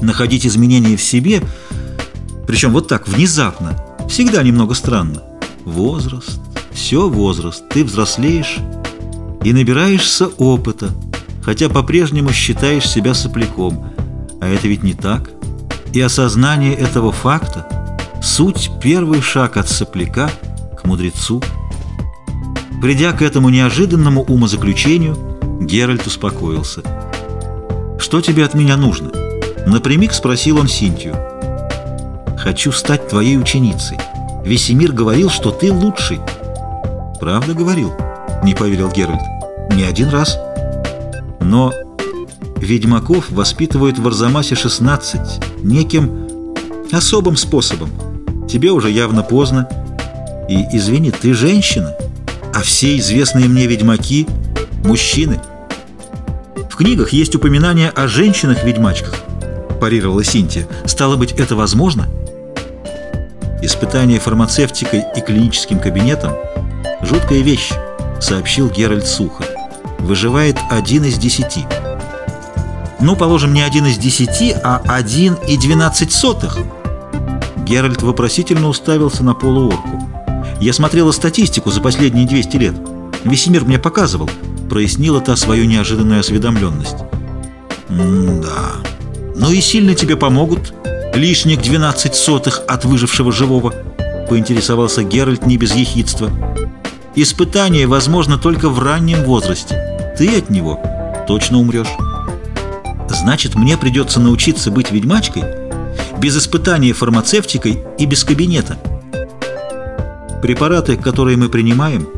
Находить изменения в себе, причем вот так, внезапно, всегда немного странно. Возраст, все возраст, ты взрослеешь и набираешься опыта, хотя по-прежнему считаешь себя сопляком. А это ведь не так. И осознание этого факта – суть первый шаг от сопляка к мудрецу. Придя к этому неожиданному умозаключению, Геральт успокоился. «Что тебе от меня нужно?» Напрямик спросил он Синтию. «Хочу стать твоей ученицей. Весемир говорил, что ты лучший». «Правда говорил?» — не поверил Геральт. «Не один раз». «Но ведьмаков воспитывают в Арзамасе 16 неким особым способом. Тебе уже явно поздно. И, извини, ты женщина, а все известные мне ведьмаки — мужчины». В книгах есть упоминание о женщинах-ведьмачках, парировала Синтия. Стало быть, это возможно? Испытание фармацевтикой и клиническим кабинетом – жуткая вещь, сообщил Геральт сухо. Выживает один из десяти. Ну, положим, не один из десяти, а один и двенадцать сотых. Геральт вопросительно уставился на полуорку. Я смотрела статистику за последние 200 лет. Весемир мне показывал. Прояснила та свою неожиданную осведомленность. «М-да. Ну и сильно тебе помогут лишних 12 сотых от выжившего живого?» Поинтересовался Геральт не без ехидства. «Испытание возможно только в раннем возрасте. Ты от него точно умрешь. Значит, мне придется научиться быть ведьмачкой без испытания фармацевтикой и без кабинета». Препараты, которые мы принимаем,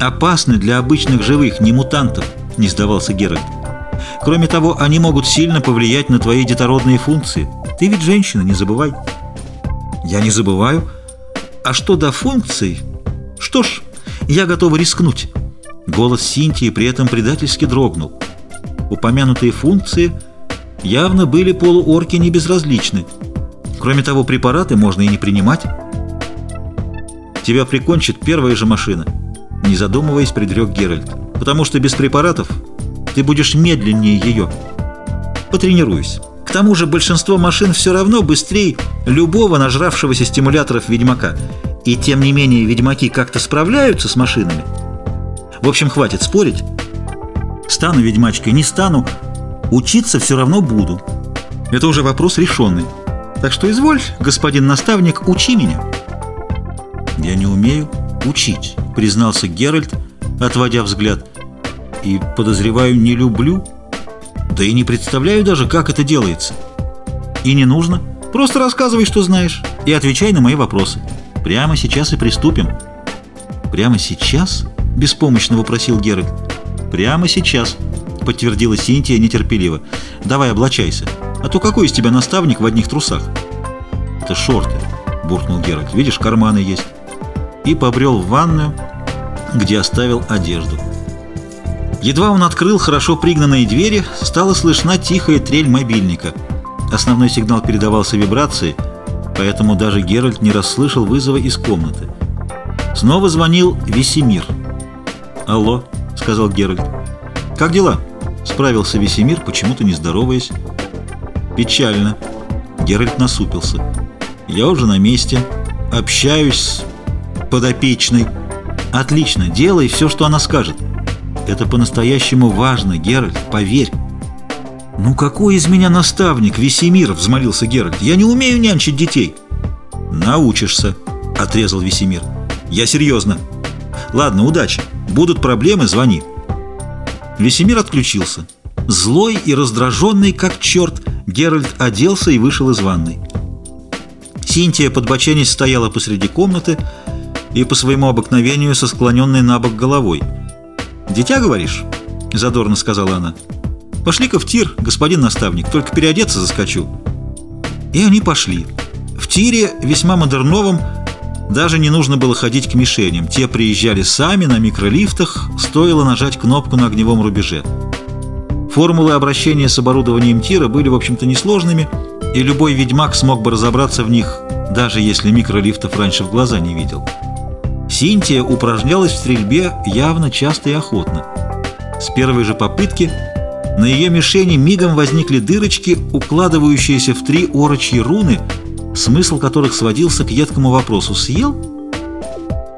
опасны для обычных живых, не мутантов, не сдавался Геральт. Кроме того, они могут сильно повлиять на твои детородные функции. Ты ведь женщина, не забывай. Я не забываю. А что до функций? Что ж, я готова рискнуть. Голос Синтии при этом предательски дрогнул. Упомянутые функции явно были полуорки не безразличны. Кроме того, препараты можно и не принимать. Тебя прикончит первая же машина. Не задумываясь, предрек Геральт. Потому что без препаратов ты будешь медленнее ее. Потренируюсь. К тому же большинство машин все равно быстрее любого нажравшегося стимуляторов ведьмака. И тем не менее ведьмаки как-то справляются с машинами. В общем, хватит спорить. Стану ведьмачкой, не стану. Учиться все равно буду. Это уже вопрос решенный. Так что изволь, господин наставник, учи меня. «Я не умею учить», — признался Геральт, отводя взгляд. «И, подозреваю, не люблю. Да и не представляю даже, как это делается. И не нужно. Просто рассказывай, что знаешь, и отвечай на мои вопросы. Прямо сейчас и приступим». «Прямо сейчас?» — беспомощно вопросил Геральт. «Прямо сейчас», — подтвердила Синтия нетерпеливо. «Давай облачайся, а то какой из тебя наставник в одних трусах?» «Это шорты», — буркнул Геральт. «Видишь, карманы есть» и побрел в ванную, где оставил одежду. Едва он открыл хорошо пригнанные двери, стала слышна тихая трель мобильника. Основной сигнал передавался вибрацией, поэтому даже Геральт не расслышал вызова из комнаты. Снова звонил Весемир. «Алло», — сказал Геральт. «Как дела?» — справился Весемир, почему-то не здороваясь. «Печально». Геральт насупился. «Я уже на месте. Общаюсь с подопечной. Отлично, делай все, что она скажет. Это по-настоящему важно, Геральт, поверь. «Ну какой из меня наставник, Весемир?» — взмолился Геральт. «Я не умею нянчить детей». «Научишься», — отрезал Весемир. «Я серьезно». «Ладно, удачи. Будут проблемы, звони». Весемир отключился. Злой и раздраженный, как черт, Геральт оделся и вышел из ванной. Синтия, подбоченясь, стояла посреди комнаты, и по своему обыкновению со склоненной на бок головой. «Дитя, говоришь?» — задорно сказала она. «Пошли-ка в тир, господин наставник, только переодеться заскочу». И они пошли. В тире, весьма модерновом, даже не нужно было ходить к мишеням. Те приезжали сами на микролифтах, стоило нажать кнопку на огневом рубеже. Формулы обращения с оборудованием тира были, в общем-то, несложными, и любой ведьмак смог бы разобраться в них, даже если микролифтов раньше в глаза не видел. Синтия упражнялась в стрельбе явно часто и охотно. С первой же попытки на ее мишени мигом возникли дырочки, укладывающиеся в три орочьи руны, смысл которых сводился к едкому вопросу «Съел?»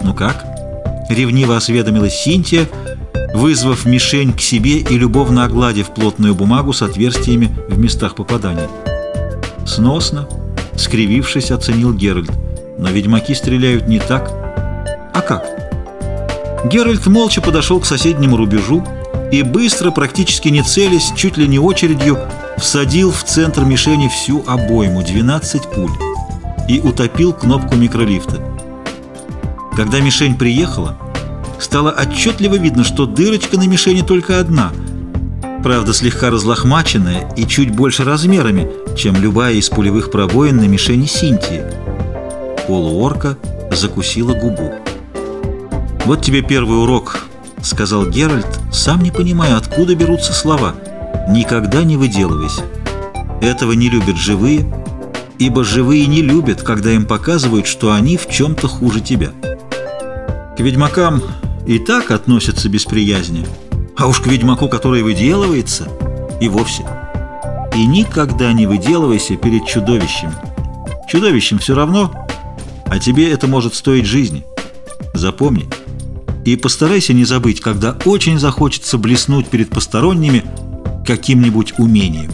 «Ну как?» — ревниво осведомилась Синтия, вызвав мишень к себе и любовно огладив плотную бумагу с отверстиями в местах попадания. «Сносно», — скривившись, оценил Геральт. «Но ведьмаки стреляют не так». «А как?» Геральт молча подошел к соседнему рубежу и быстро, практически не целясь, чуть ли не очередью, всадил в центр мишени всю обойму, 12 пуль, и утопил кнопку микролифта. Когда мишень приехала, стало отчетливо видно, что дырочка на мишени только одна, правда слегка разлохмаченная и чуть больше размерами, чем любая из пулевых пробоин на мишени Синтии. Полуорка закусила губу. «Вот тебе первый урок», — сказал Геральт, сам не понимая, откуда берутся слова. «Никогда не выделывайся. Этого не любят живые, ибо живые не любят, когда им показывают, что они в чем-то хуже тебя. К ведьмакам и так относятся без приязни, а уж к ведьмаку, который выделывается, и вовсе. И никогда не выделывайся перед чудовищем. Чудовищем все равно, а тебе это может стоить жизни. Запомни». И постарайся не забыть, когда очень захочется блеснуть перед посторонними каким-нибудь умением.